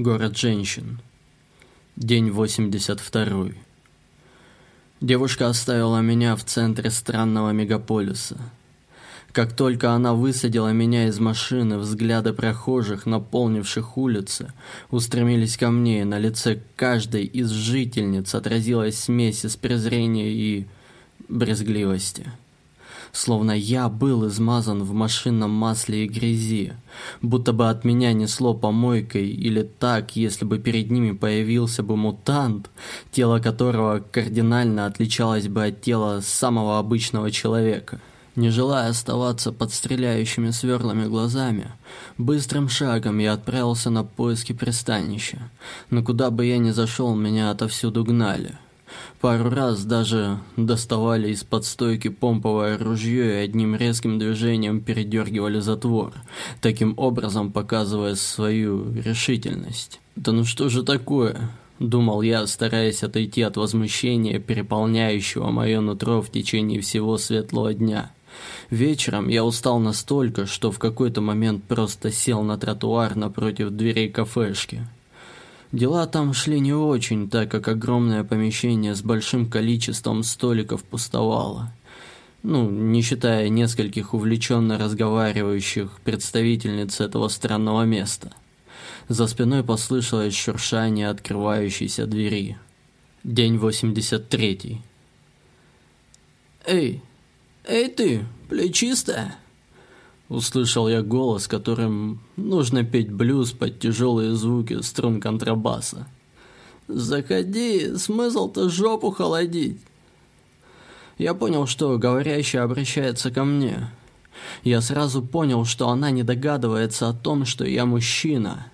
Город женщин. День 82. Девушка оставила меня в центре странного мегаполиса. Как только она высадила меня из машины, взгляды прохожих, наполнивших улицы, устремились ко мне, и на лице каждой из жительниц отразилась смесь из презрения и брезгливости словно я был измазан в машинном масле и грязи, будто бы от меня несло помойкой, или так, если бы перед ними появился бы мутант, тело которого кардинально отличалось бы от тела самого обычного человека. Не желая оставаться под стреляющими сверлами глазами, быстрым шагом я отправился на поиски пристанища, но куда бы я ни зашел, меня отовсюду гнали – Пару раз даже доставали из-под стойки помповое ружье и одним резким движением передергивали затвор, таким образом показывая свою решительность. «Да ну что же такое?» – думал я, стараясь отойти от возмущения, переполняющего мое нутро в течение всего светлого дня. Вечером я устал настолько, что в какой-то момент просто сел на тротуар напротив дверей кафешки. Дела там шли не очень, так как огромное помещение с большим количеством столиков пустовало. Ну, не считая нескольких увлеченно разговаривающих представительниц этого странного места. За спиной послышалось шуршание открывающейся двери. День 83. «Эй, эй ты, плечистая!» Услышал я голос, которым нужно петь блюз под тяжелые звуки струн контрабаса. «Заходи, смысл-то жопу холодить!» Я понял, что говорящая обращается ко мне. Я сразу понял, что она не догадывается о том, что я мужчина.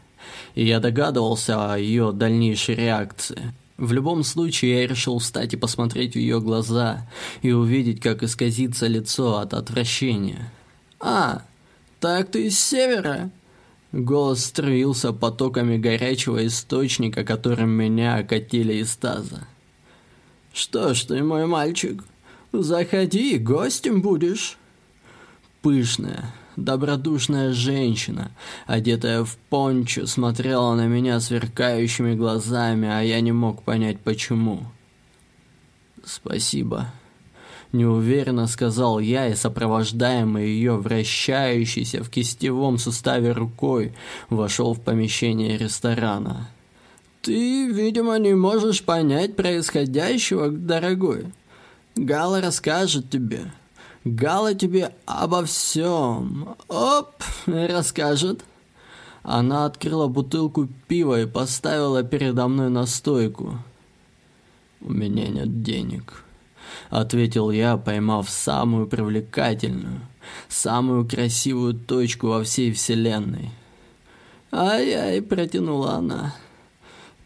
И я догадывался о ее дальнейшей реакции. В любом случае, я решил встать и посмотреть в ее глаза и увидеть, как исказится лицо от отвращения. «А, так ты из севера?» Голос струился потоками горячего источника, которым меня окатили из таза. «Что ж ты, мой мальчик, заходи, гостем будешь». Пышная, добродушная женщина, одетая в пончо, смотрела на меня сверкающими глазами, а я не мог понять, почему. «Спасибо», Неуверенно сказал я, и сопровождаемый ее вращающийся в кистевом суставе рукой вошел в помещение ресторана. «Ты, видимо, не можешь понять происходящего, дорогой. Гала расскажет тебе. Гала тебе обо всем. Оп, расскажет». Она открыла бутылку пива и поставила передо мной на стойку. «У меня нет денег», ответил я, поймав самую привлекательную, самую красивую точку во всей вселенной. «Ай-ай», — протянула она.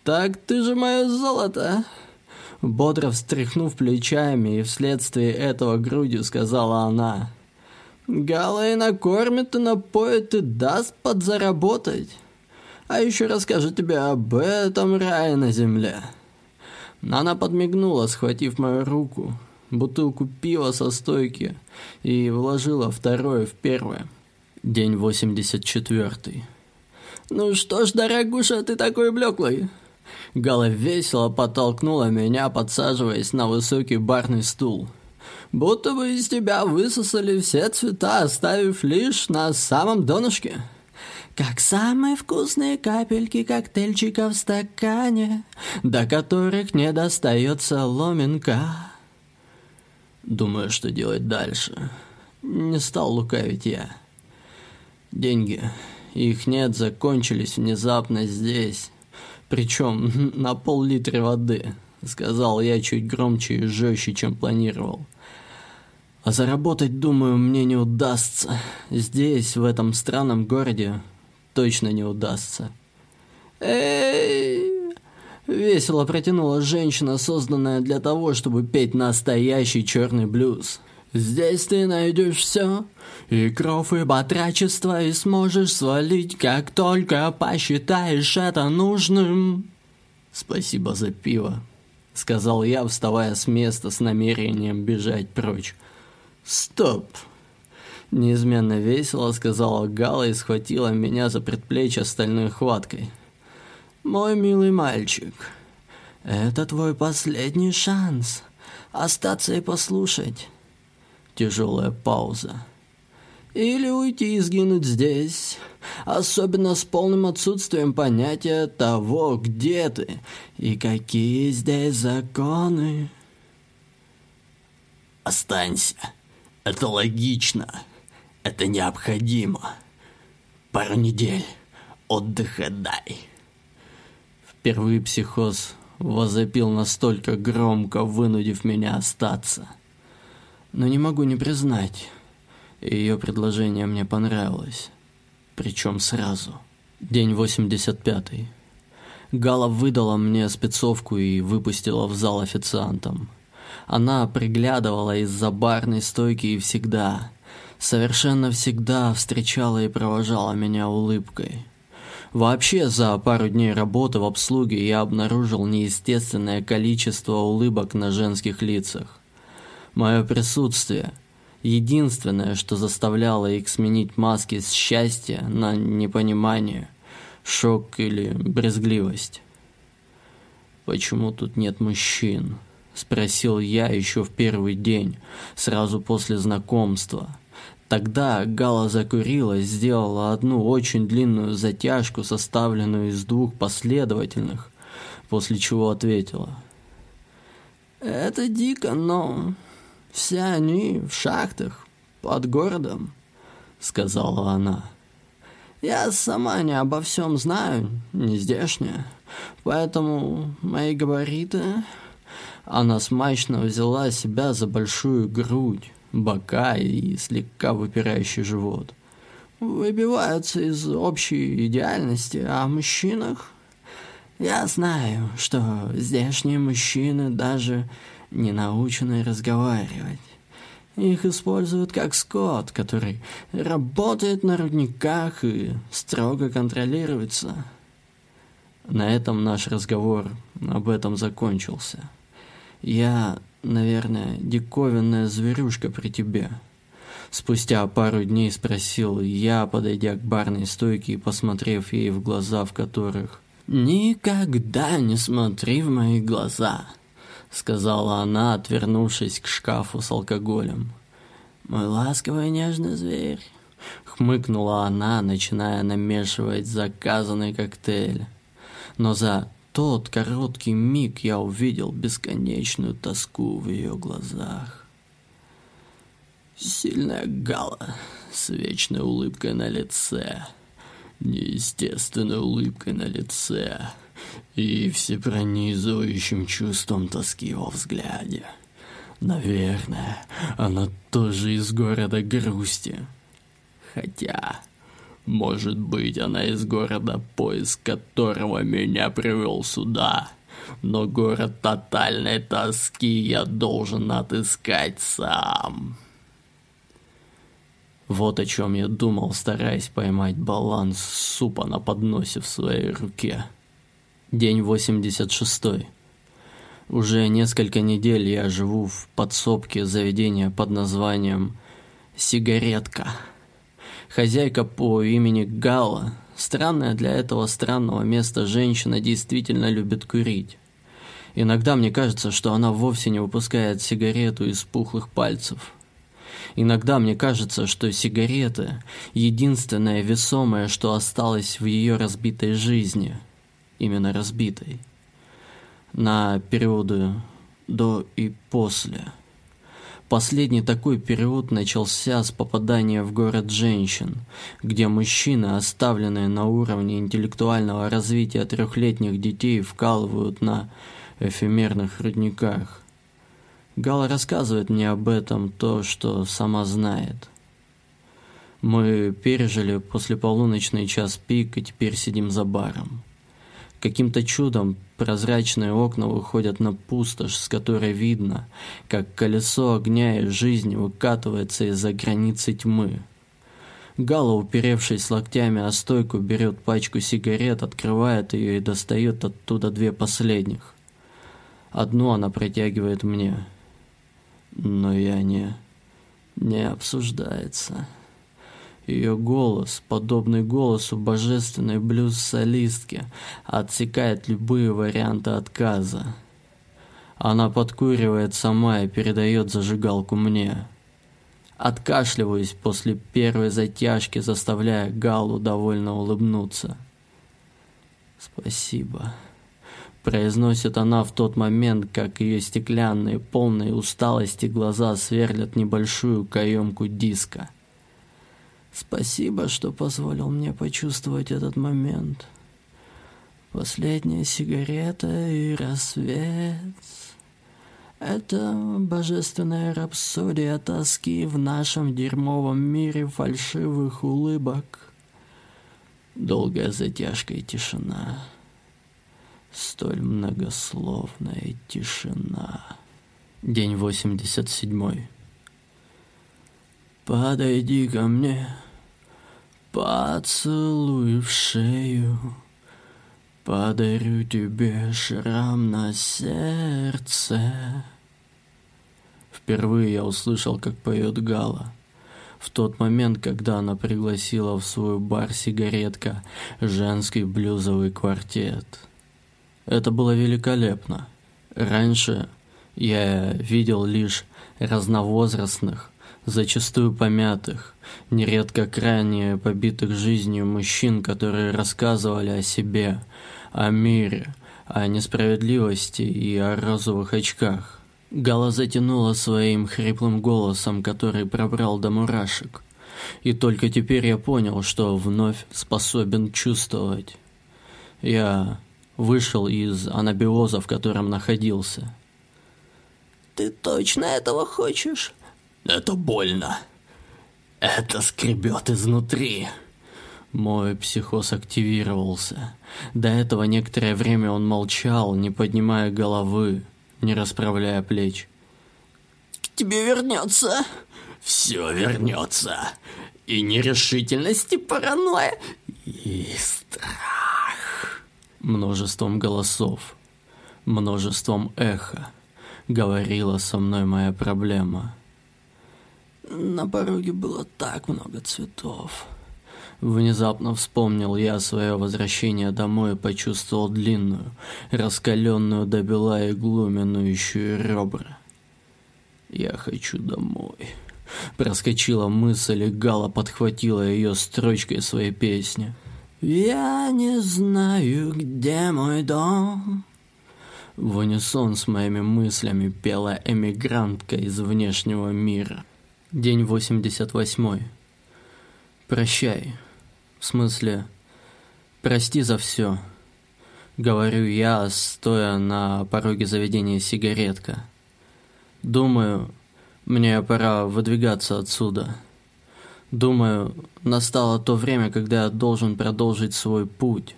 «Так ты же мое золото!» Бодро встряхнув плечами и вследствие этого грудью сказала она. «Гала и накормит, и напоит, и даст подзаработать. А еще расскажу тебе об этом рае на земле». Она подмигнула, схватив мою руку, бутылку пива со стойки и вложила второе в первое. День 84. «Ну что ж, дорогуша, ты такой блеклый?» Гала весело подтолкнула меня, подсаживаясь на высокий барный стул. «Будто бы из тебя высосали все цвета, оставив лишь на самом донышке» как самые вкусные капельки коктейльчика в стакане, до которых не достается ломинка. Думаю, что делать дальше. Не стал лукавить я. Деньги, их нет, закончились внезапно здесь. Причем на пол-литра воды, сказал я чуть громче и жестче, чем планировал. А заработать, думаю, мне не удастся. Здесь, в этом странном городе, точно не удастся. Эй! Весело протянула женщина, созданная для того, чтобы петь настоящий черный блюз. Здесь ты найдешь все, и кровь, и батрачество, и сможешь свалить, как только посчитаешь это нужным. Спасибо за пиво, сказал я, вставая с места с намерением бежать прочь. Стоп! Неизменно весело сказала Гала и схватила меня за предплечье стальной хваткой. Мой милый мальчик, это твой последний шанс остаться и послушать. Тяжелая пауза. Или уйти и сгинуть здесь, особенно с полным отсутствием понятия того, где ты и какие здесь законы. Останься. Это логично. Это необходимо. Пару недель отдыха дай. Впервые психоз возопил настолько громко, вынудив меня остаться. Но не могу не признать, ее предложение мне понравилось. Причем сразу. День 85 -й. Гала выдала мне спецовку и выпустила в зал официантом. Она приглядывала из-за барной стойки и всегда, совершенно всегда встречала и провожала меня улыбкой. Вообще, за пару дней работы в обслуге я обнаружил неестественное количество улыбок на женских лицах. Мое присутствие – единственное, что заставляло их сменить маски с счастья на непонимание, шок или брезгливость. «Почему тут нет мужчин?» – спросил я еще в первый день, сразу после знакомства – Тогда Гала закурила, сделала одну очень длинную затяжку, составленную из двух последовательных, после чего ответила. «Это дико, но все они в шахтах под городом», — сказала она. «Я сама не обо всем знаю, не здешняя, поэтому мои габариты...» Она смачно взяла себя за большую грудь бока и слегка выпирающий живот. Выбиваются из общей идеальности, а о мужчинах... Я знаю, что здешние мужчины даже не научены разговаривать. Их используют как скот, который работает на рудниках и строго контролируется. На этом наш разговор об этом закончился. Я наверное, диковинная зверюшка при тебе. Спустя пару дней спросил я, подойдя к барной стойке и посмотрев ей в глаза, в которых «Никогда не смотри в мои глаза», — сказала она, отвернувшись к шкафу с алкоголем. «Мой ласковый нежный зверь», — хмыкнула она, начиная намешивать заказанный коктейль. Но за тот короткий миг я увидел бесконечную тоску в ее глазах. Сильная гала с вечной улыбкой на лице, неестественной улыбкой на лице и всепронизывающим чувством тоски во взгляде. Наверное, она тоже из города грусти. Хотя... Может быть, она из города, поиск которого меня привел сюда. Но город тотальной тоски я должен отыскать сам. Вот о чем я думал, стараясь поймать баланс супа на подносе в своей руке. День 86. Уже несколько недель я живу в подсобке заведения под названием «Сигаретка». Хозяйка по имени Гала, странная для этого странного места женщина, действительно любит курить. Иногда мне кажется, что она вовсе не выпускает сигарету из пухлых пальцев. Иногда мне кажется, что сигарета – единственное весомое, что осталось в ее разбитой жизни. Именно разбитой. На периоды до и после – Последний такой период начался с попадания в город женщин, где мужчины, оставленные на уровне интеллектуального развития трехлетних детей, вкалывают на эфемерных рудниках. Гала рассказывает мне об этом то, что сама знает. Мы пережили после полуночный час пик и теперь сидим за баром. Каким-то чудом прозрачные окна выходят на пустошь, с которой видно, как колесо огня и жизни выкатывается из-за границы тьмы. Гала, уперевшись локтями о стойку, берет пачку сигарет, открывает ее и достает оттуда две последних. Одну она протягивает мне, но я не... не обсуждается. Ее голос, подобный голосу божественной блюз-солистки, отсекает любые варианты отказа. Она подкуривает сама и передает зажигалку мне. Откашливаюсь после первой затяжки, заставляя Галу довольно улыбнуться. «Спасибо», — произносит она в тот момент, как ее стеклянные, полные усталости глаза сверлят небольшую каемку диска. «Спасибо, что позволил мне почувствовать этот момент. Последняя сигарета и рассвет...» Это божественная рапсодия тоски в нашем дерьмовом мире фальшивых улыбок. Долгая затяжка и тишина. Столь многословная тишина. День 87. Подойди ко мне, поцелуй в шею. Подарю тебе шрам на сердце. Впервые я услышал, как поет Гала. В тот момент, когда она пригласила в свой бар сигаретка женский блюзовый квартет. Это было великолепно. Раньше я видел лишь разновозрастных, зачастую помятых, нередко крайне побитых жизнью мужчин, которые рассказывали о себе, о мире, о несправедливости и о розовых очках. Гала затянула своим хриплым голосом, который пробрал до мурашек. И только теперь я понял, что вновь способен чувствовать. Я вышел из анабиоза, в котором находился. «Ты точно этого хочешь?» Это больно. Это скребет изнутри. Мой психоз активировался. До этого некоторое время он молчал, не поднимая головы, не расправляя плеч. «К тебе вернется!» «Все вернется!» «И нерешительность, и паранойя, и страх!» Множеством голосов, множеством эха говорила со мной моя проблема. На пороге было так много цветов. Внезапно вспомнил я свое возвращение домой и почувствовал длинную, раскаленную до бела иглу, минующую ребра. «Я хочу домой». Проскочила мысль, и Гала подхватила ее строчкой своей песни. «Я не знаю, где мой дом». В унисон с моими мыслями пела эмигрантка из внешнего мира. День 88. Прощай. В смысле, прости за все. Говорю я, стоя на пороге заведения сигаретка. Думаю, мне пора выдвигаться отсюда. Думаю, настало то время, когда я должен продолжить свой путь,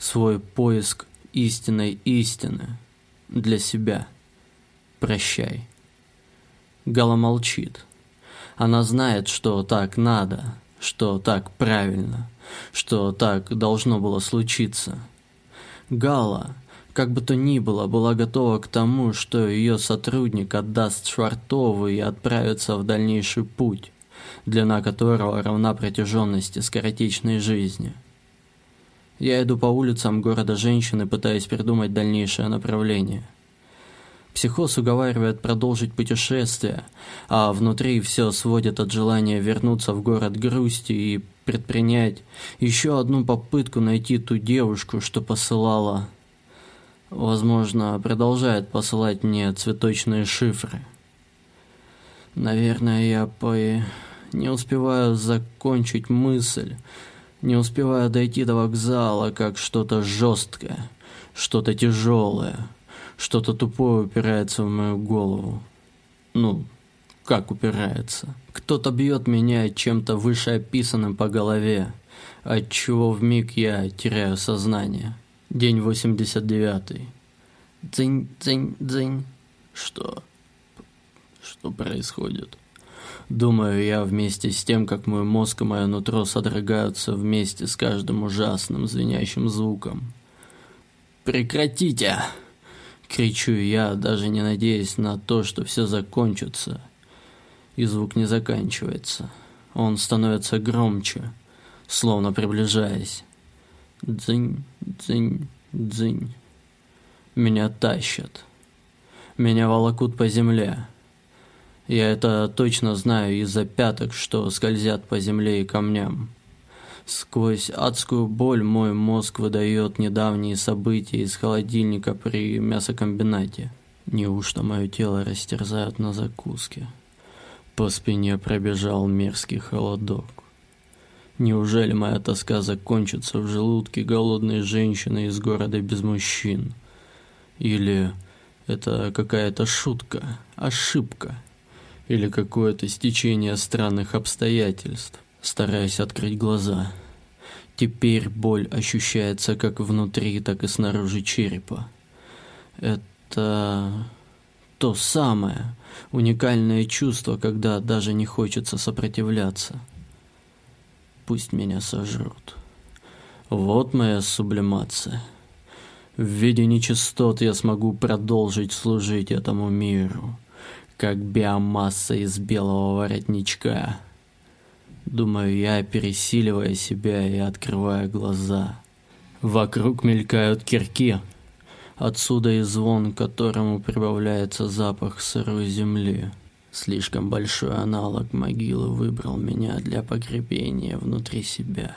свой поиск истинной истины для себя. Прощай. Гала молчит. Она знает, что так надо, что так правильно, что так должно было случиться. Гала, как бы то ни было, была готова к тому, что ее сотрудник отдаст Швартову и отправится в дальнейший путь, длина которого равна протяженности скоротечной жизни. Я иду по улицам города женщины, пытаясь придумать дальнейшее направление. Психоз уговаривает продолжить путешествие, а внутри все сводит от желания вернуться в город грусти и предпринять еще одну попытку найти ту девушку, что посылала... Возможно, продолжает посылать мне цветочные шифры. Наверное, я по... не успеваю закончить мысль, не успеваю дойти до вокзала, как что-то жесткое, что-то тяжелое, что-то тупое упирается в мою голову. Ну, как упирается? Кто-то бьет меня чем-то вышеописанным по голове, отчего в миг я теряю сознание. День 89. Дзынь, дзынь, дзынь. Что? Что происходит? Думаю я вместе с тем, как мой мозг и мое нутро содрогаются вместе с каждым ужасным звенящим звуком. «Прекратите!» Кричу я, даже не надеясь на то, что все закончится. И звук не заканчивается. Он становится громче, словно приближаясь. Дзынь, дзынь, дзынь. Меня тащат. Меня волокут по земле. Я это точно знаю из-за пяток, что скользят по земле и камням. Сквозь адскую боль мой мозг выдает недавние события из холодильника при мясокомбинате. Неужто мое тело растерзают на закуске? По спине пробежал мерзкий холодок. Неужели моя тоска закончится в желудке голодной женщины из города без мужчин? Или это какая-то шутка, ошибка? Или какое-то стечение странных обстоятельств? Стараясь открыть глаза. Теперь боль ощущается как внутри, так и снаружи черепа. Это то самое уникальное чувство, когда даже не хочется сопротивляться. Пусть меня сожрут. Вот моя сублимация. В виде нечистот я смогу продолжить служить этому миру, как биомасса из белого воротничка. Думаю я, пересиливая себя и открывая глаза. Вокруг мелькают кирки. Отсюда и звон, к которому прибавляется запах сырой земли. Слишком большой аналог могилы выбрал меня для погребения внутри себя.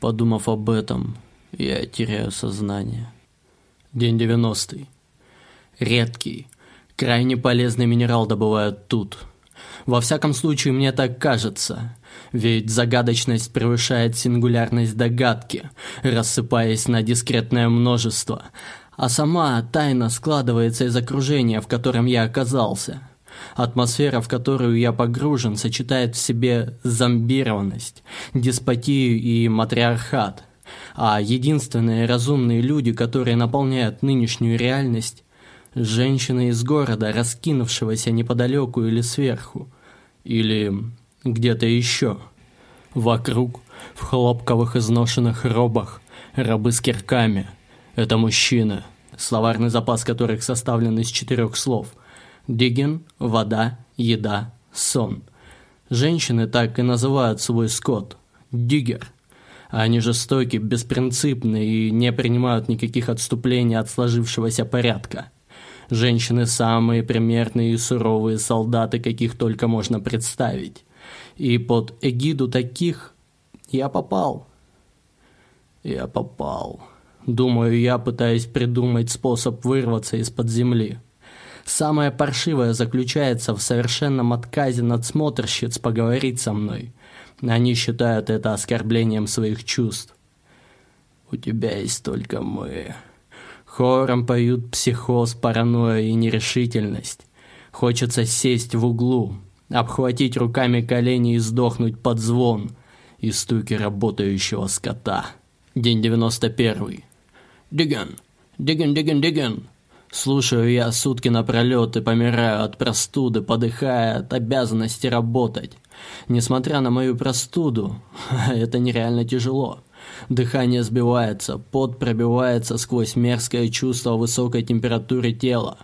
Подумав об этом, я теряю сознание. День 90. Редкий, крайне полезный минерал добывают тут. Во всяком случае, мне так кажется. Ведь загадочность превышает сингулярность догадки, рассыпаясь на дискретное множество. А сама тайна складывается из окружения, в котором я оказался – Атмосфера, в которую я погружен, сочетает в себе зомбированность, деспотию и матриархат. А единственные разумные люди, которые наполняют нынешнюю реальность – женщины из города, раскинувшегося неподалеку или сверху, или где-то еще. Вокруг, в хлопковых изношенных робах, рабы с кирками. Это мужчины, словарный запас которых составлен из четырех слов – Диген, вода, еда, сон. Женщины так и называют свой скот – диггер. Они жестоки, беспринципны и не принимают никаких отступлений от сложившегося порядка. Женщины самые примерные и суровые солдаты, каких только можно представить. И под эгиду таких я попал. Я попал. Думаю, я пытаюсь придумать способ вырваться из-под земли. Самое паршивое заключается в совершенном отказе надсмотрщиц поговорить со мной. Они считают это оскорблением своих чувств. «У тебя есть только мы». Хором поют психоз, паранойя и нерешительность. Хочется сесть в углу, обхватить руками колени и сдохнуть под звон и стуки работающего скота. День 91. Диген, диген, диген, диген. Слушаю я сутки напролет и помираю от простуды, подыхая от обязанности работать. Несмотря на мою простуду, это нереально тяжело. Дыхание сбивается, пот пробивается сквозь мерзкое чувство высокой температуры тела.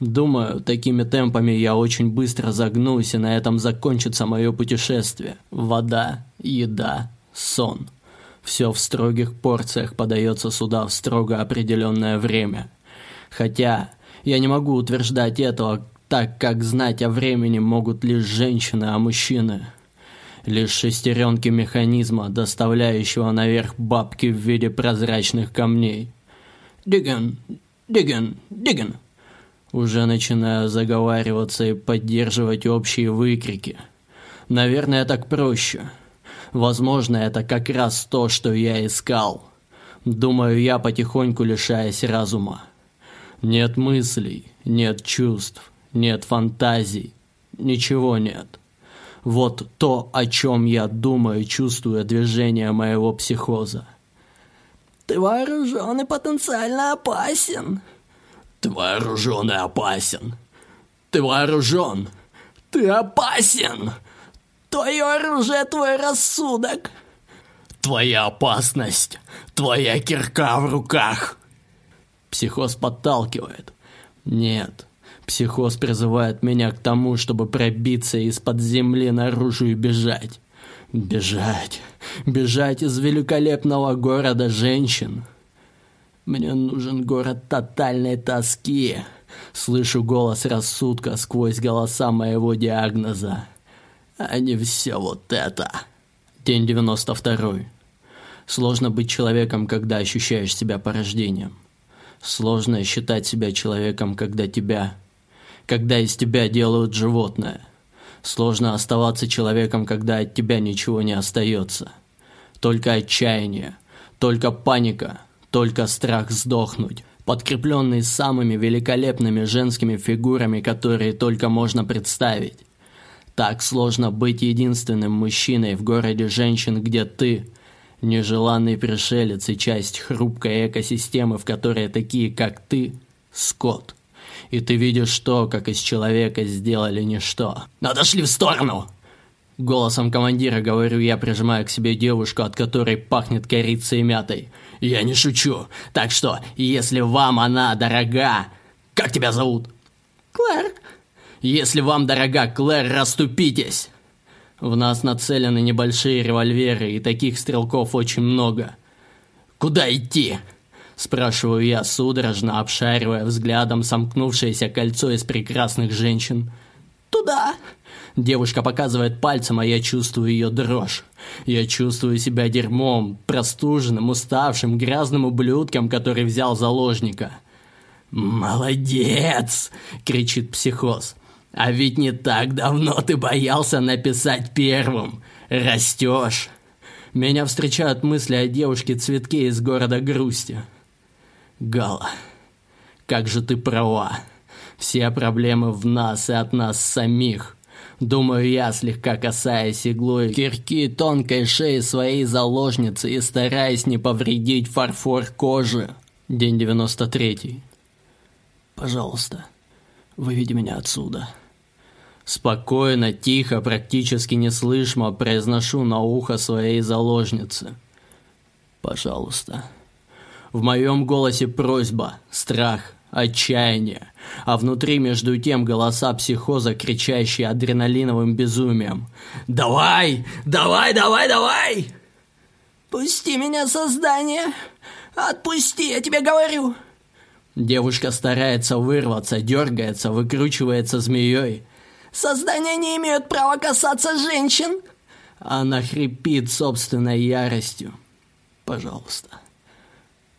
Думаю, такими темпами я очень быстро загнусь, и на этом закончится мое путешествие. Вода, еда, сон. Все в строгих порциях подается сюда в строго определенное время – Хотя я не могу утверждать этого, так как знать о времени могут лишь женщины, а мужчины лишь шестеренки механизма, доставляющего наверх бабки в виде прозрачных камней. Диген, Диген, Диген. Уже начинаю заговариваться и поддерживать общие выкрики. Наверное, так проще. Возможно, это как раз то, что я искал. Думаю я, потихоньку лишаясь разума. Нет мыслей, нет чувств, нет фантазий, ничего нет. Вот то, о чем я думаю, чувствуя движение моего психоза. Ты вооружен и потенциально опасен. Ты вооружен и опасен. Ты вооружен. Ты опасен. Твое оружие, твой рассудок. Твоя опасность, твоя кирка в руках. Психоз подталкивает. Нет, Психоз призывает меня к тому, чтобы пробиться из-под земли наружу и бежать. Бежать. Бежать из великолепного города женщин. Мне нужен город тотальной тоски. Слышу голос рассудка сквозь голоса моего диагноза. А не все вот это. День 92. Сложно быть человеком, когда ощущаешь себя порождением. Сложно считать себя человеком, когда тебя... Когда из тебя делают животное. Сложно оставаться человеком, когда от тебя ничего не остается. Только отчаяние, только паника, только страх сдохнуть, подкрепленный самыми великолепными женскими фигурами, которые только можно представить. Так сложно быть единственным мужчиной в городе женщин, где ты – нежеланный пришелец и часть хрупкой экосистемы, в которой такие, как ты – скот. И ты видишь то, как из человека сделали ничто. «Отошли в сторону!» Голосом командира говорю я, прижимая к себе девушку, от которой пахнет корицей и мятой. «Я не шучу. Так что, если вам она дорога... Как тебя зовут?» «Клэр», если вам дорога Клэр, расступитесь!» В нас нацелены небольшие револьверы, и таких стрелков очень много. «Куда идти?» Спрашиваю я, судорожно обшаривая взглядом сомкнувшееся кольцо из прекрасных женщин. «Туда!» Девушка показывает пальцем, а я чувствую ее дрожь. Я чувствую себя дерьмом, простуженным, уставшим, грязным ублюдком, который взял заложника. «Молодец!» — кричит психоз. А ведь не так давно ты боялся написать первым. Растешь. Меня встречают мысли о девушке-цветке из города Грусти. Гала, как же ты права. Все проблемы в нас и от нас самих. Думаю я, слегка касаясь иглой кирки тонкой шеи своей заложницы и стараясь не повредить фарфор кожи. День 93. Пожалуйста, выведи меня отсюда. Спокойно, тихо, практически неслышно произношу на ухо своей заложницы. Пожалуйста. В моем голосе просьба, страх, отчаяние, а внутри между тем голоса психоза, кричащие адреналиновым безумием. «Давай! Давай, давай, давай!» «Пусти меня, создание! Отпусти, я тебе говорю!» Девушка старается вырваться, дергается, выкручивается змеей. Создания не имеют права касаться женщин!» Она хрипит собственной яростью. «Пожалуйста,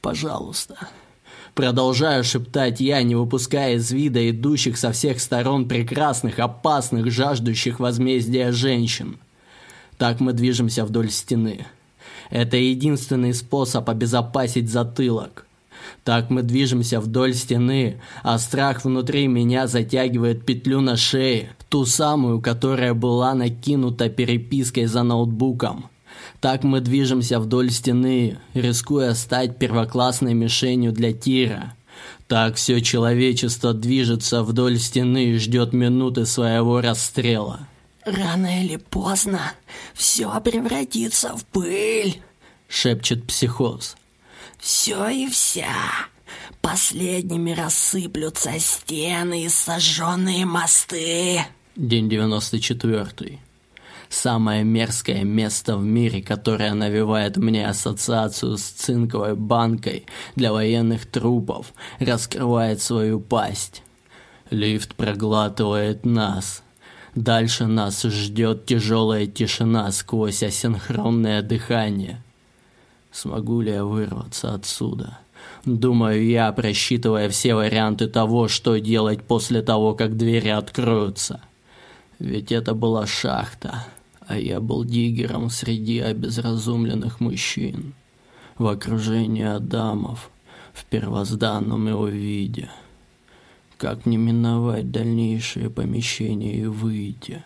пожалуйста». Продолжаю шептать я, не выпуская из вида идущих со всех сторон прекрасных, опасных, жаждущих возмездия женщин. Так мы движемся вдоль стены. Это единственный способ обезопасить затылок. Так мы движемся вдоль стены, а страх внутри меня затягивает петлю на шее, ту самую, которая была накинута перепиской за ноутбуком. Так мы движемся вдоль стены, рискуя стать первоклассной мишенью для тира. Так все человечество движется вдоль стены и ждет минуты своего расстрела. «Рано или поздно все превратится в пыль», — шепчет психоз. Все и вся. Последними рассыплются стены и сожженные мосты. День 94. Самое мерзкое место в мире, которое навевает мне ассоциацию с цинковой банкой для военных трупов, раскрывает свою пасть. Лифт проглатывает нас. Дальше нас ждет тяжелая тишина сквозь асинхронное дыхание. Смогу ли я вырваться отсюда? Думаю я, просчитывая все варианты того, что делать после того, как двери откроются. Ведь это была шахта, а я был диггером среди обезразумленных мужчин, в окружении адамов, в первозданном его виде. Как не миновать дальнейшие помещения и выйти?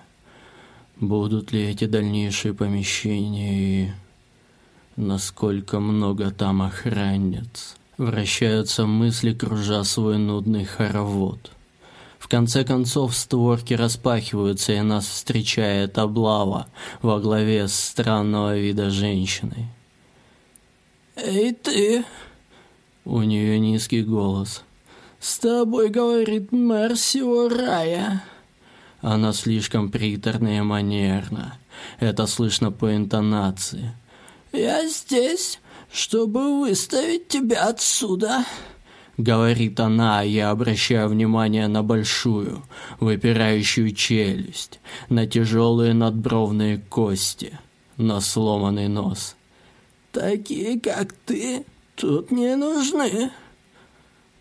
Будут ли эти дальнейшие помещения и насколько много там охранниц. Вращаются мысли, кружа свой нудный хоровод. В конце концов створки распахиваются, и нас встречает облава во главе с странного вида женщиной. «Эй, ты!» У нее низкий голос. «С тобой, — говорит мэр всего рая». Она слишком приторная и манерна. Это слышно по интонации. «Я здесь, чтобы выставить тебя отсюда», — говорит она, а я обращаю внимание на большую, выпирающую челюсть, на тяжелые надбровные кости, на сломанный нос. «Такие, как ты, тут не нужны».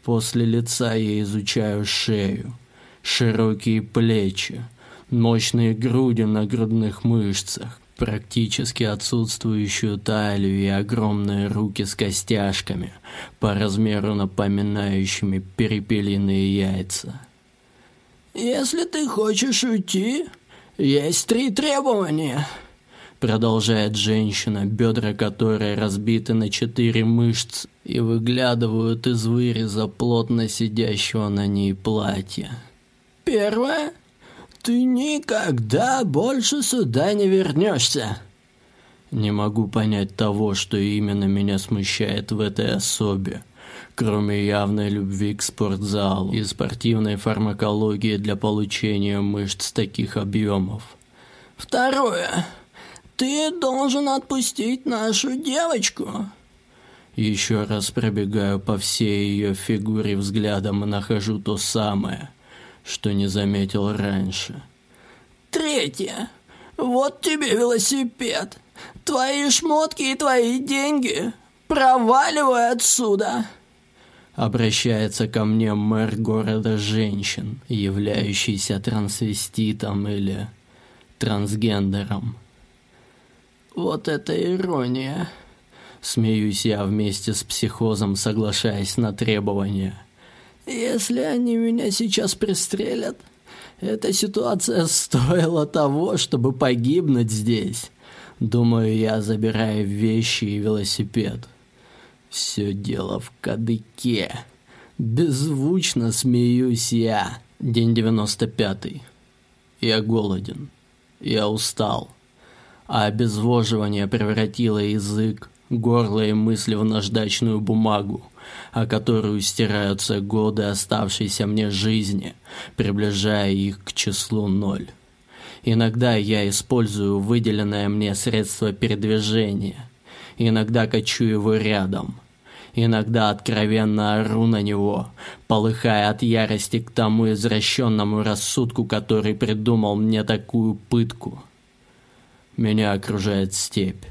После лица я изучаю шею, широкие плечи, мощные груди на грудных мышцах, практически отсутствующую талию и огромные руки с костяшками, по размеру напоминающими перепелиные яйца. «Если ты хочешь уйти, есть три требования», продолжает женщина, бедра которой разбиты на четыре мышцы и выглядывают из выреза плотно сидящего на ней платья. «Первое — ты никогда больше сюда не вернешься. Не могу понять того, что именно меня смущает в этой особе, кроме явной любви к спортзалу и спортивной фармакологии для получения мышц таких объемов. Второе. Ты должен отпустить нашу девочку. Еще раз пробегаю по всей ее фигуре взглядом и нахожу то самое – что не заметил раньше. Третье. Вот тебе велосипед. Твои шмотки и твои деньги. Проваливай отсюда. Обращается ко мне мэр города женщин, являющийся трансвеститом или трансгендером. Вот это ирония. Смеюсь я вместе с психозом, соглашаясь на требования. Если они меня сейчас пристрелят, эта ситуация стоила того, чтобы погибнуть здесь. Думаю я, забирая вещи и велосипед. Все дело в кадыке. Беззвучно смеюсь я. День девяносто пятый. Я голоден. Я устал. А обезвоживание превратило язык, горло и мысли в наждачную бумагу о которую стираются годы оставшейся мне жизни, приближая их к числу ноль. Иногда я использую выделенное мне средство передвижения, иногда качу его рядом, иногда откровенно ору на него, полыхая от ярости к тому извращенному рассудку, который придумал мне такую пытку. Меня окружает степь.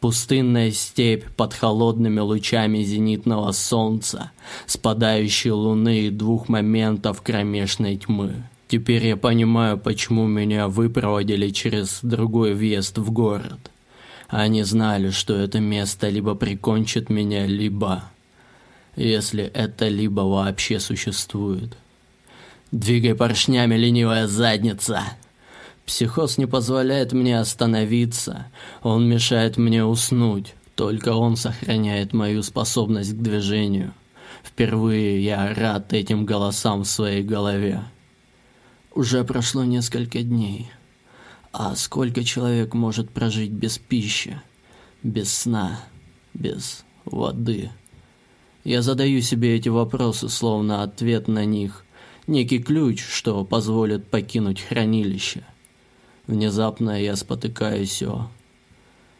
Пустынная степь под холодными лучами зенитного солнца, спадающей луны и двух моментов кромешной тьмы. Теперь я понимаю, почему меня выпроводили через другой въезд в город. Они знали, что это место либо прикончит меня, либо... Если это либо вообще существует. «Двигай поршнями, ленивая задница!» Психоз не позволяет мне остановиться, он мешает мне уснуть, только он сохраняет мою способность к движению. Впервые я рад этим голосам в своей голове. Уже прошло несколько дней. А сколько человек может прожить без пищи, без сна, без воды? Я задаю себе эти вопросы, словно ответ на них – некий ключ, что позволит покинуть хранилище – Внезапно я спотыкаюсь о...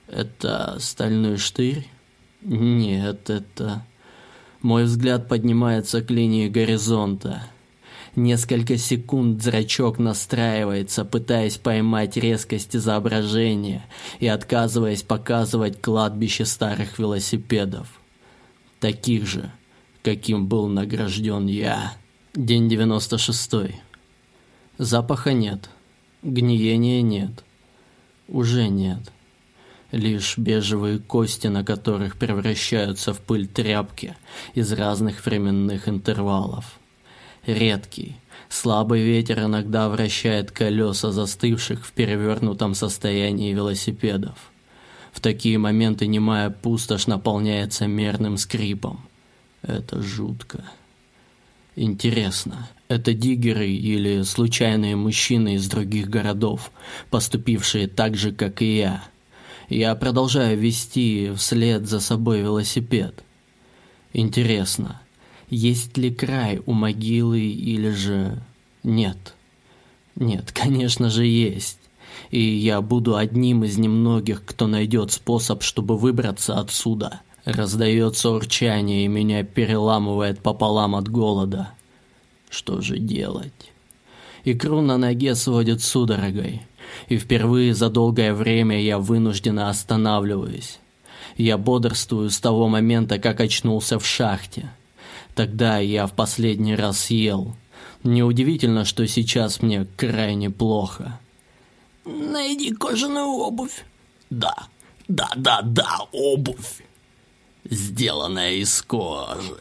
Это стальной штырь? Нет, это... Мой взгляд поднимается к линии горизонта. Несколько секунд зрачок настраивается, пытаясь поймать резкость изображения и отказываясь показывать кладбище старых велосипедов. Таких же, каким был награжден я. День 96. Запаха нет. Гниения нет. Уже нет. Лишь бежевые кости, на которых превращаются в пыль тряпки из разных временных интервалов. Редкий, слабый ветер иногда вращает колеса застывших в перевернутом состоянии велосипедов. В такие моменты немая пустошь наполняется мерным скрипом. Это жутко. Интересно, это диггеры или случайные мужчины из других городов, поступившие так же, как и я. Я продолжаю вести вслед за собой велосипед. Интересно, Есть ли край у могилы или же нет? Нет, конечно же есть. И я буду одним из немногих, кто найдет способ, чтобы выбраться отсюда. Раздается урчание, и меня переламывает пополам от голода. Что же делать? Икру на ноге сводит судорогой, и впервые за долгое время я вынужденно останавливаюсь. Я бодрствую с того момента, как очнулся в шахте. Тогда я в последний раз съел. Неудивительно, что сейчас мне крайне плохо. Найди кожаную обувь. Да, да, да, да, обувь. Сделанная из кожи.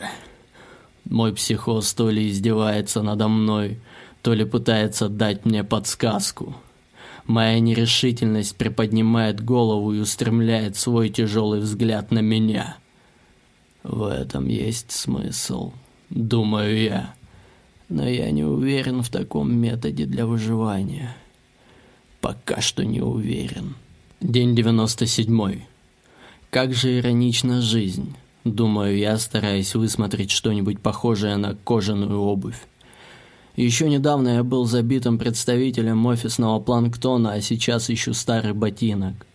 Мой психоз то ли издевается надо мной, то ли пытается дать мне подсказку. Моя нерешительность приподнимает голову и устремляет свой тяжелый взгляд на меня. В этом есть смысл, думаю я. Но я не уверен в таком методе для выживания. Пока что не уверен. День 97. Как же иронична жизнь. Думаю я, стараясь высмотреть что-нибудь похожее на кожаную обувь. Еще недавно я был забитым представителем офисного планктона, а сейчас ищу старый ботинок.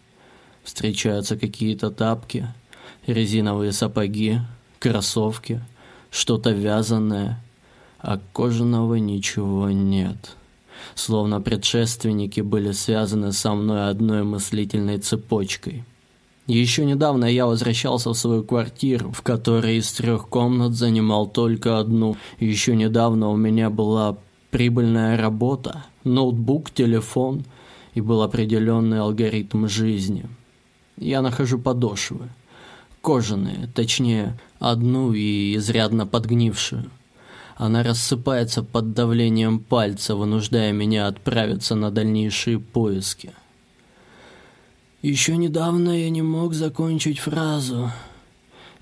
Встречаются какие-то тапки, резиновые сапоги, кроссовки, что-то вязаное, а кожаного ничего нет. Словно предшественники были связаны со мной одной мыслительной цепочкой. Еще недавно я возвращался в свою квартиру, в которой из трех комнат занимал только одну. Еще недавно у меня была прибыльная работа, ноутбук, телефон и был определенный алгоритм жизни. Я нахожу подошвы. Кожаные, точнее, одну и изрядно подгнившую. Она рассыпается под давлением пальца, вынуждая меня отправиться на дальнейшие поиски. Еще недавно я не мог закончить фразу.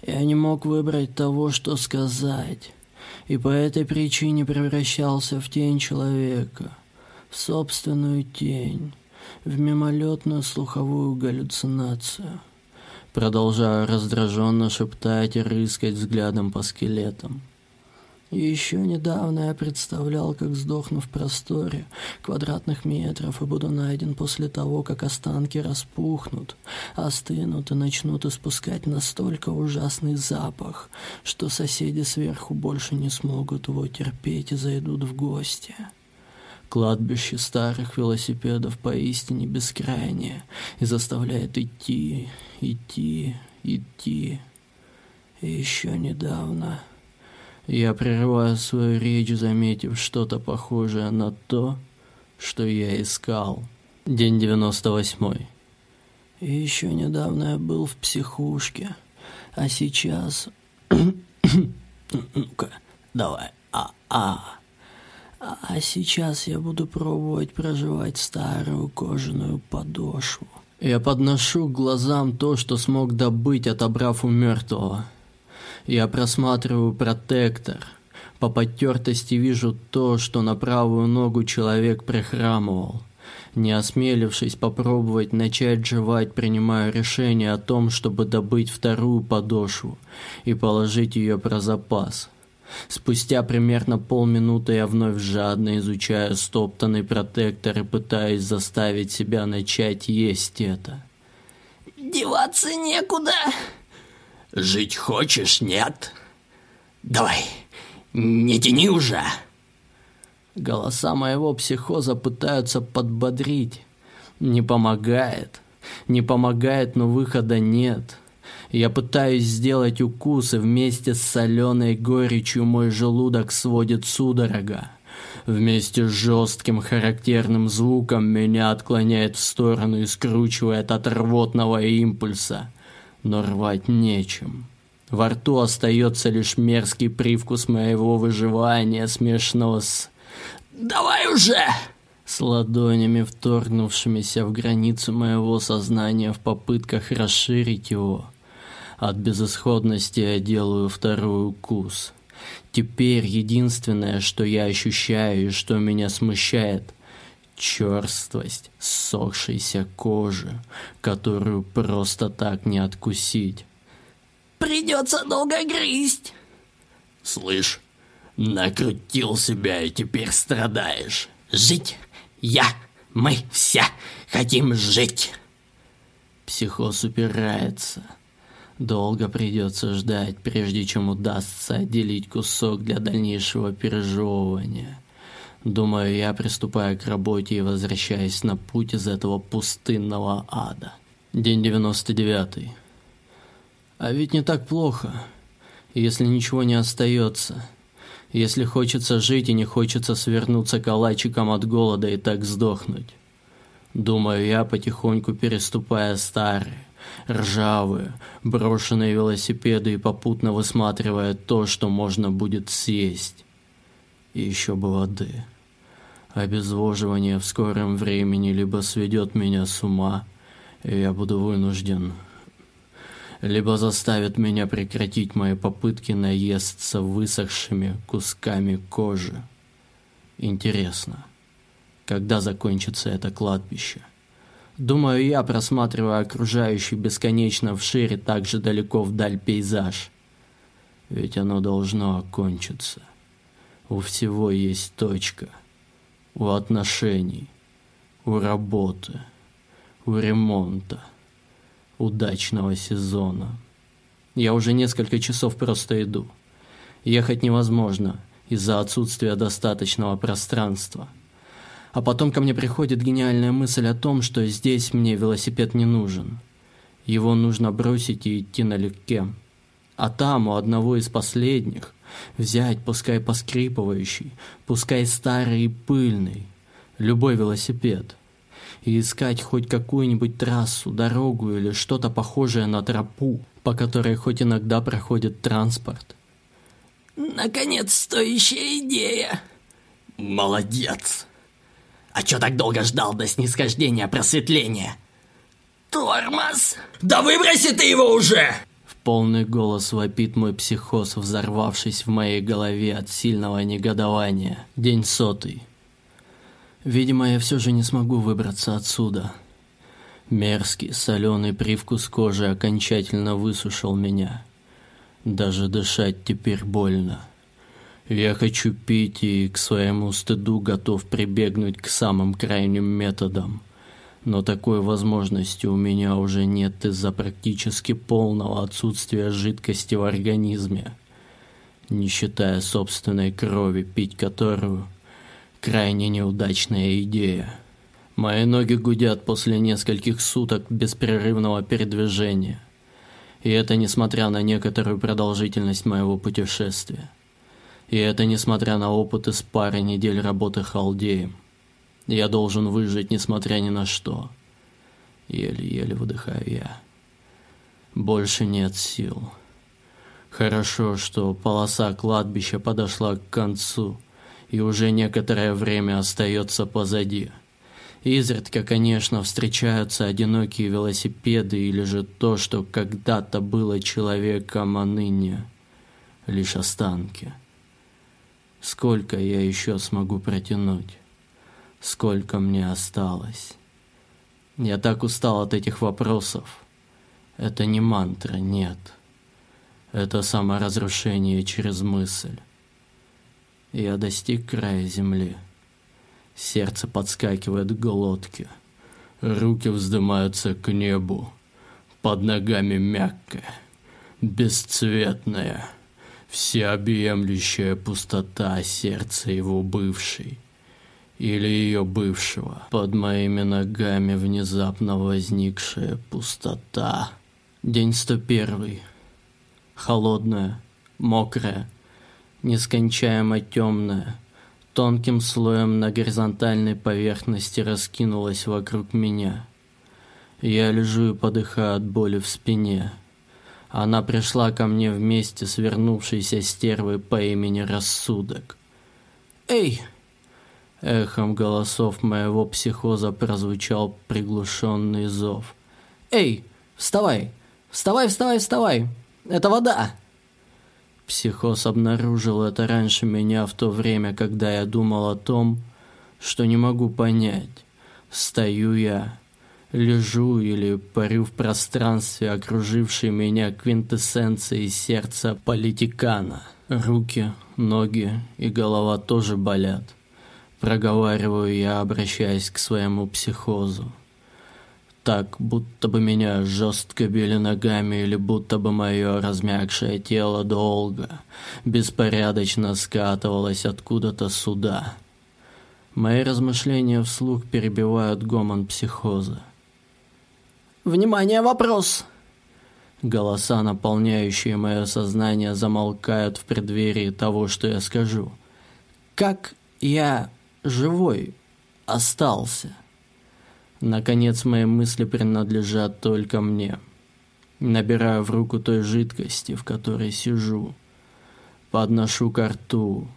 Я не мог выбрать того, что сказать. И по этой причине превращался в тень человека, в собственную тень, в мимолетную слуховую галлюцинацию. Продолжаю раздраженно шептать и рыскать взглядом по скелетам. Еще недавно я представлял, как сдохну в просторе квадратных метров и буду найден после того, как останки распухнут, остынут и начнут испускать настолько ужасный запах, что соседи сверху больше не смогут его терпеть и зайдут в гости. Кладбище старых велосипедов поистине бескрайнее и заставляет идти, идти, идти. И еще недавно... Я прерываю свою речь, заметив что-то похожее на то, что я искал. День 98. И еще недавно я был в психушке, а сейчас... Ну-ка, давай, а-а. А сейчас я буду пробовать проживать старую кожаную подошву. Я подношу к глазам то, что смог добыть, отобрав у мертвого. Я просматриваю протектор. По потертости вижу то, что на правую ногу человек прихрамывал. Не осмелившись попробовать начать жевать, принимаю решение о том, чтобы добыть вторую подошву и положить ее про запас. Спустя примерно полминуты я вновь жадно изучаю стоптанный протектор и пытаюсь заставить себя начать есть это. «Деваться некуда!» Жить хочешь, нет? Давай, не тяни уже!» Голоса моего психоза пытаются подбодрить. Не помогает. Не помогает, но выхода нет. Я пытаюсь сделать укус, и вместе с соленой горечью мой желудок сводит судорога. Вместе с жестким характерным звуком меня отклоняет в сторону и скручивает от рвотного импульса но рвать нечем. Во рту остается лишь мерзкий привкус моего выживания, смешанного с... «Давай уже!» С ладонями, вторгнувшимися в границу моего сознания в попытках расширить его. От безысходности я делаю второй укус. Теперь единственное, что я ощущаю и что меня смущает – черствость ссохшейся кожи, которую просто так не откусить. «Придется долго грызть!» Слышь, накрутил себя и теперь страдаешь. Жить я, мы все хотим жить. Психоз упирается. Долго придется ждать, прежде чем удастся отделить кусок для дальнейшего пережевывания. Думаю, я приступаю к работе и возвращаюсь на путь из этого пустынного ада. День 99. А ведь не так плохо, если ничего не остается. Если хочется жить и не хочется свернуться калачиком от голода и так сдохнуть. Думаю я, потихоньку переступая старые, ржавые, брошенные велосипеды и попутно высматривая то, что можно будет съесть. И еще бы воды. Обезвоживание в скором времени либо сведет меня с ума, и я буду вынужден, либо заставит меня прекратить мои попытки наесться высохшими кусками кожи. Интересно, когда закончится это кладбище? Думаю я, просматривая окружающий бесконечно вширь и так же далеко вдаль пейзаж. Ведь оно должно окончиться. У всего есть точка. У отношений, у работы, у ремонта, удачного сезона. Я уже несколько часов просто иду. Ехать невозможно из-за отсутствия достаточного пространства – а потом ко мне приходит гениальная мысль о том, что здесь мне велосипед не нужен. Его нужно бросить и идти налегке. А там, у одного из последних, взять, пускай поскрипывающий, пускай старый и пыльный, любой велосипед, и искать хоть какую-нибудь трассу, дорогу или что-то похожее на тропу, по которой хоть иногда проходит транспорт. Наконец, стоящая идея. Молодец. А чё так долго ждал до снисхождения просветления? Тормоз! Да выброси ты его уже! Полный голос вопит мой психоз, взорвавшись в моей голове от сильного негодования. День сотый. Видимо, я все же не смогу выбраться отсюда. Мерзкий, соленый привкус кожи окончательно высушил меня. Даже дышать теперь больно. Я хочу пить и к своему стыду готов прибегнуть к самым крайним методам. Но такой возможности у меня уже нет из-за практически полного отсутствия жидкости в организме. Не считая собственной крови, пить которую – крайне неудачная идея. Мои ноги гудят после нескольких суток беспрерывного передвижения. И это несмотря на некоторую продолжительность моего путешествия. И это несмотря на опыт из пары недель работы халдеем. Я должен выжить, несмотря ни на что. Еле-еле выдыхаю я. Больше нет сил. Хорошо, что полоса кладбища подошла к концу, и уже некоторое время остается позади. Изредка, конечно, встречаются одинокие велосипеды или же то, что когда-то было человеком, а ныне лишь останки. Сколько я еще смогу протянуть? Сколько мне осталось? Я так устал от этих вопросов. Это не мантра, нет. Это саморазрушение через мысль. Я достиг края земли. Сердце подскакивает к глотке. Руки вздымаются к небу. Под ногами мягкое, бесцветное всеобъемлющая пустота сердца его бывшей или ее бывшего. Под моими ногами внезапно возникшая пустота. День 101. Холодная, мокрая, нескончаемо темная, тонким слоем на горизонтальной поверхности раскинулась вокруг меня. Я лежу и подыхаю от боли в спине. Она пришла ко мне вместе с вернувшейся стервой по имени Рассудок. «Эй!» Эхом голосов моего психоза прозвучал приглушенный зов. «Эй, вставай! Вставай, вставай, вставай! Это вода!» Психоз обнаружил это раньше меня в то время, когда я думал о том, что не могу понять, стою я лежу или парю в пространстве, окружившей меня квинтэссенцией сердца политикана. Руки, ноги и голова тоже болят. Проговариваю я, обращаясь к своему психозу. Так, будто бы меня жестко били ногами или будто бы мое размягшее тело долго, беспорядочно скатывалось откуда-то сюда. Мои размышления вслух перебивают гомон психоза. «Внимание, вопрос!» Голоса, наполняющие мое сознание, замолкают в преддверии того, что я скажу. Как я живой остался? Наконец, мои мысли принадлежат только мне. Набираю в руку той жидкости, в которой сижу. Подношу ко рту,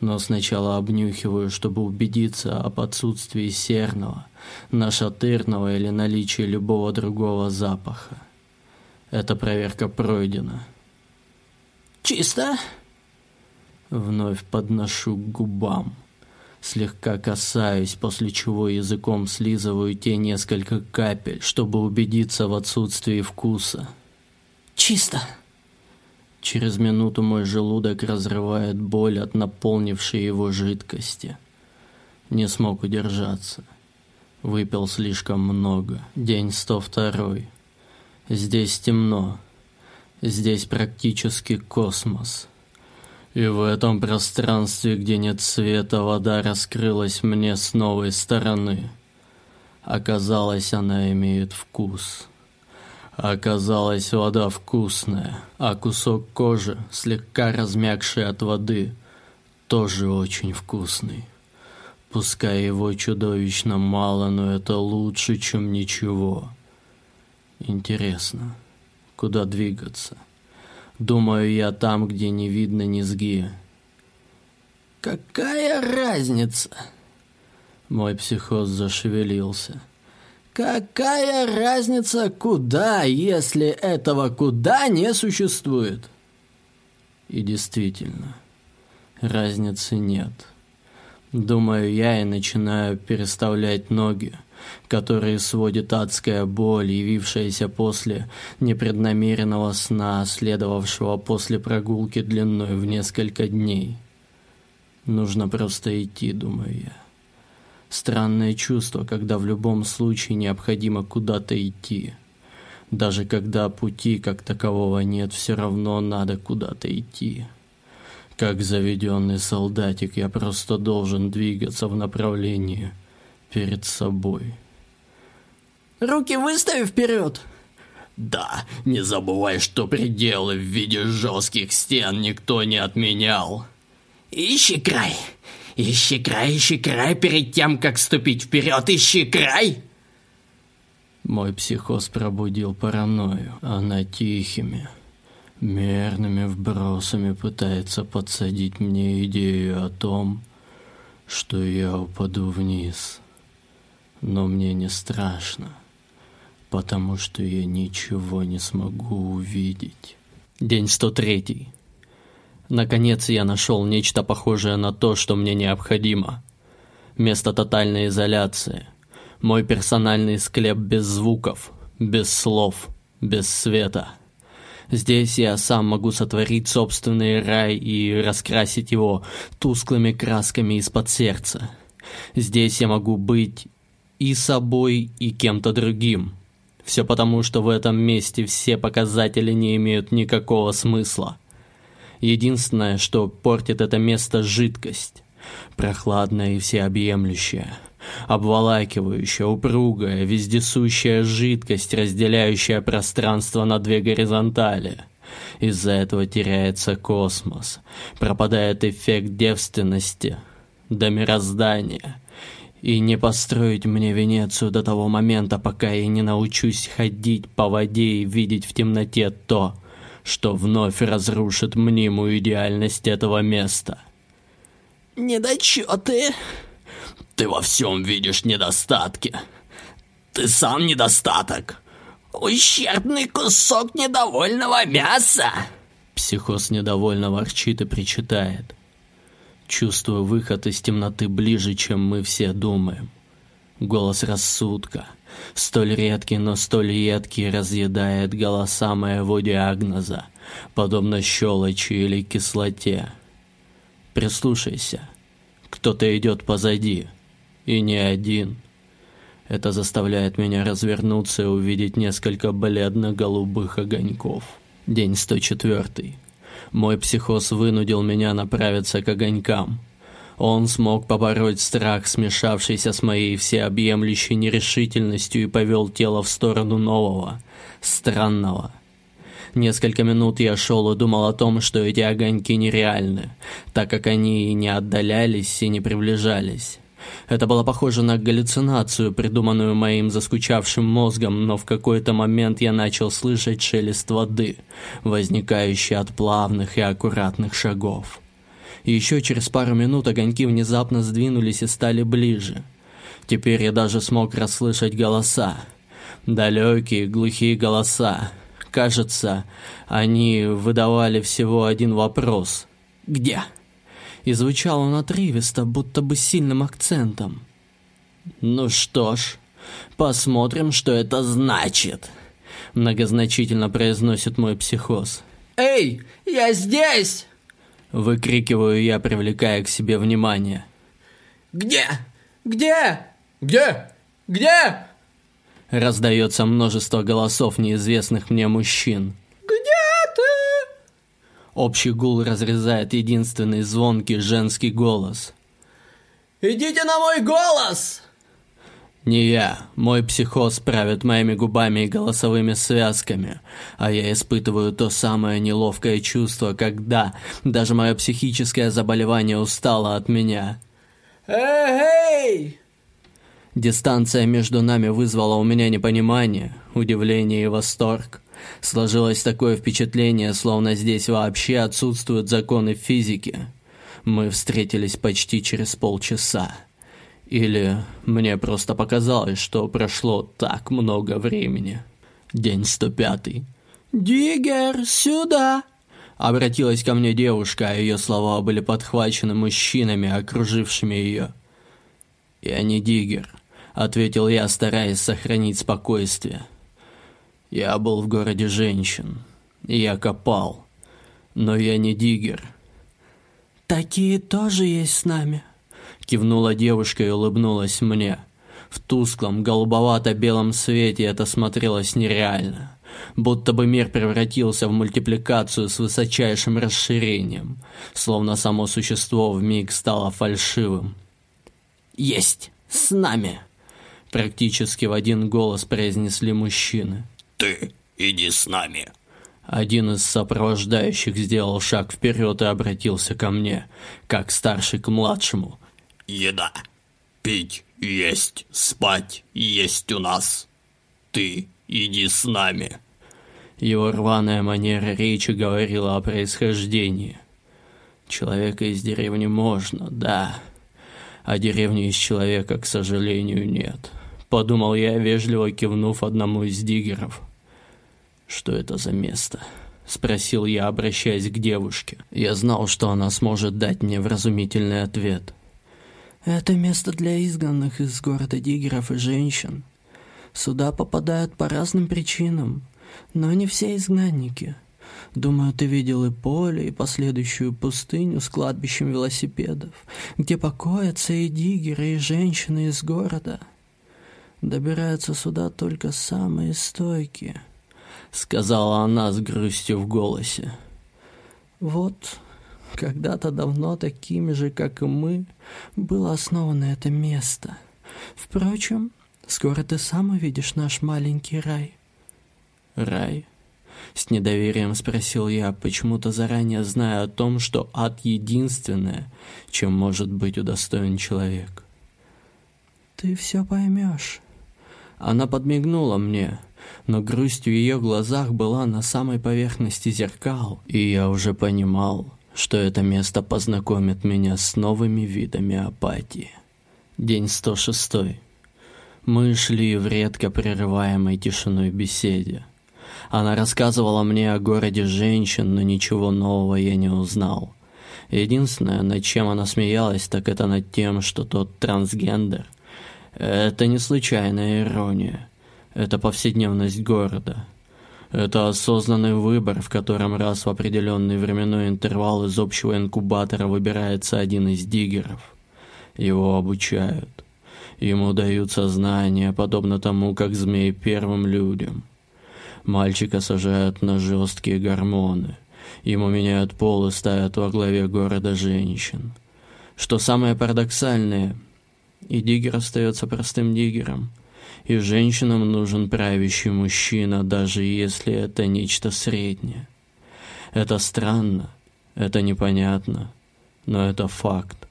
но сначала обнюхиваю, чтобы убедиться об отсутствии серного, нашатырного или наличии любого другого запаха. Эта проверка пройдена. «Чисто?» Вновь подношу к губам. Слегка касаюсь, после чего языком слизываю те несколько капель, чтобы убедиться в отсутствии вкуса. «Чисто!» Через минуту мой желудок разрывает боль от наполнившей его жидкости. Не смог удержаться. Выпил слишком много. День 102. Здесь темно. Здесь практически космос. И в этом пространстве, где нет света, вода раскрылась мне с новой стороны. Оказалось, она имеет вкус. Оказалось, вода вкусная, а кусок кожи, слегка размягший от воды, тоже очень вкусный. Пускай его чудовищно мало, но это лучше, чем ничего. Интересно, куда двигаться? Думаю я там, где не видно низги. Какая разница? Мой психоз зашевелился. Какая разница куда, если этого куда не существует? И действительно, разницы нет. Думаю я и начинаю переставлять ноги, которые сводит адская боль, явившаяся после непреднамеренного сна, следовавшего после прогулки длиной в несколько дней. Нужно просто идти, думаю я. Странное чувство, когда в любом случае необходимо куда-то идти. Даже когда пути как такового нет, все равно надо куда-то идти. Как заведенный солдатик, я просто должен двигаться в направлении перед собой. Руки выстави вперед. Да, не забывай, что пределы в виде жестких стен никто не отменял. Ищи край. Ищи край, ищи край перед тем, как ступить вперед. Ищи край. Мой психоз пробудил паранойю. Она тихими, мерными вбросами пытается подсадить мне идею о том, что я упаду вниз но мне не страшно, потому что я ничего не смогу увидеть. День 103. Наконец я нашел нечто похожее на то, что мне необходимо. Место тотальной изоляции. Мой персональный склеп без звуков, без слов, без света. Здесь я сам могу сотворить собственный рай и раскрасить его тусклыми красками из-под сердца. Здесь я могу быть и собой, и кем-то другим. Все потому, что в этом месте все показатели не имеют никакого смысла. Единственное, что портит это место – жидкость. Прохладная и всеобъемлющая. Обволакивающая, упругая, вездесущая жидкость, разделяющая пространство на две горизонтали. Из-за этого теряется космос. Пропадает эффект девственности до мироздания – и не построить мне Венецию до того момента, пока я не научусь ходить по воде и видеть в темноте то, что вновь разрушит мнимую идеальность этого места. Недочеты. Ты во всем видишь недостатки. Ты сам недостаток. Ущербный кусок недовольного мяса. Психоз недовольно ворчит и причитает. Чувствую выход из темноты ближе, чем мы все думаем. Голос рассудка. Столь редкий, но столь едкий разъедает голоса моего диагноза, подобно щелочи или кислоте. Прислушайся. Кто-то идет позади. И не один. Это заставляет меня развернуться и увидеть несколько бледно-голубых огоньков. День 104. Мой психоз вынудил меня направиться к огонькам. Он смог побороть страх, смешавшийся с моей всеобъемлющей нерешительностью, и повел тело в сторону нового, странного. Несколько минут я шел и думал о том, что эти огоньки нереальны, так как они и не отдалялись, и не приближались. Это было похоже на галлюцинацию, придуманную моим заскучавшим мозгом, но в какой-то момент я начал слышать шелест воды, возникающий от плавных и аккуратных шагов. Еще через пару минут огоньки внезапно сдвинулись и стали ближе. Теперь я даже смог расслышать голоса. Далекие, глухие голоса. Кажется, они выдавали всего один вопрос. «Где?» И звучал он отрывисто, будто бы сильным акцентом. «Ну что ж, посмотрим, что это значит», — многозначительно произносит мой психоз. «Эй, я здесь!» — выкрикиваю я, привлекая к себе внимание. «Где? Где? Где? Где?» Раздается множество голосов неизвестных мне мужчин. Общий гул разрезает единственный звонкий женский голос. «Идите на мой голос!» Не я. Мой психоз правит моими губами и голосовыми связками, а я испытываю то самое неловкое чувство, когда даже мое психическое заболевание устало от меня. «Эй!» Дистанция между нами вызвала у меня непонимание, удивление и восторг. Сложилось такое впечатление, словно здесь вообще отсутствуют законы физики. Мы встретились почти через полчаса. Или мне просто показалось, что прошло так много времени. День 105. «Диггер, сюда!» Обратилась ко мне девушка, а ее слова были подхвачены мужчинами, окружившими ее. «Я не Диггер», — ответил я, стараясь сохранить спокойствие. Я был в городе женщин. Я копал. Но я не диггер. «Такие тоже есть с нами», — кивнула девушка и улыбнулась мне. В тусклом, голубовато-белом свете это смотрелось нереально. Будто бы мир превратился в мультипликацию с высочайшим расширением. Словно само существо в миг стало фальшивым. «Есть! С нами!» Практически в один голос произнесли мужчины. Ты иди с нами. Один из сопровождающих сделал шаг вперед и обратился ко мне, как старший к младшему. Еда, пить, есть, спать, есть у нас. Ты иди с нами. Его рваная манера речи говорила о происхождении. Человека из деревни можно, да, а деревни из человека, к сожалению, нет. Подумал я, вежливо кивнув одному из диггеров. «Что это за место?» — спросил я, обращаясь к девушке. Я знал, что она сможет дать мне вразумительный ответ. «Это место для изгнанных из города диггеров и женщин. Сюда попадают по разным причинам, но не все изгнанники. Думаю, ты видел и поле, и последующую пустыню с кладбищем велосипедов, где покоятся и диггеры, и женщины из города» добираются сюда только самые стойкие», — сказала она с грустью в голосе. «Вот, когда-то давно такими же, как и мы, было основано это место. Впрочем, скоро ты сам увидишь наш маленький рай». «Рай?» С недоверием спросил я, почему-то заранее зная о том, что ад единственное, чем может быть удостоен человек. «Ты все поймешь», она подмигнула мне, но грусть в ее глазах была на самой поверхности зеркал, и я уже понимал, что это место познакомит меня с новыми видами апатии. День 106. Мы шли в редко прерываемой тишиной беседе. Она рассказывала мне о городе женщин, но ничего нового я не узнал. Единственное, над чем она смеялась, так это над тем, что тот трансгендер Это не случайная ирония. Это повседневность города. Это осознанный выбор, в котором раз в определенный временной интервал из общего инкубатора выбирается один из диггеров. Его обучают. Ему дают сознание, подобно тому, как змей первым людям. Мальчика сажают на жесткие гормоны. Ему меняют пол и ставят во главе города женщин. Что самое парадоксальное, и диггер остается простым диггером – и женщинам нужен правящий мужчина, даже если это нечто среднее. Это странно, это непонятно, но это факт.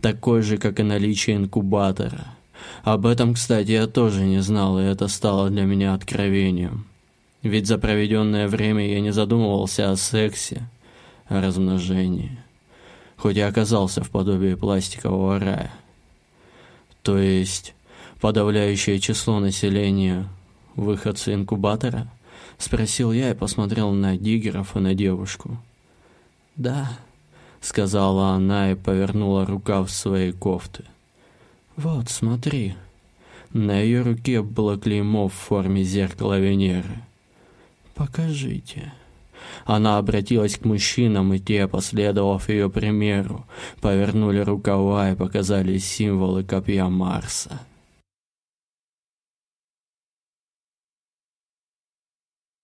Такой же, как и наличие инкубатора. Об этом, кстати, я тоже не знал, и это стало для меня откровением. Ведь за проведенное время я не задумывался о сексе, о размножении. Хоть и оказался в подобии пластикового рая. То есть подавляющее число населения выходцы инкубатора? Спросил я и посмотрел на диггеров и на девушку. Да, сказала она и повернула рукав своей кофты. Вот, смотри. На ее руке было клеймо в форме зеркала Венеры. Покажите. Она обратилась к мужчинам, и те, последовав ее примеру, повернули рукава и показали символы копья Марса.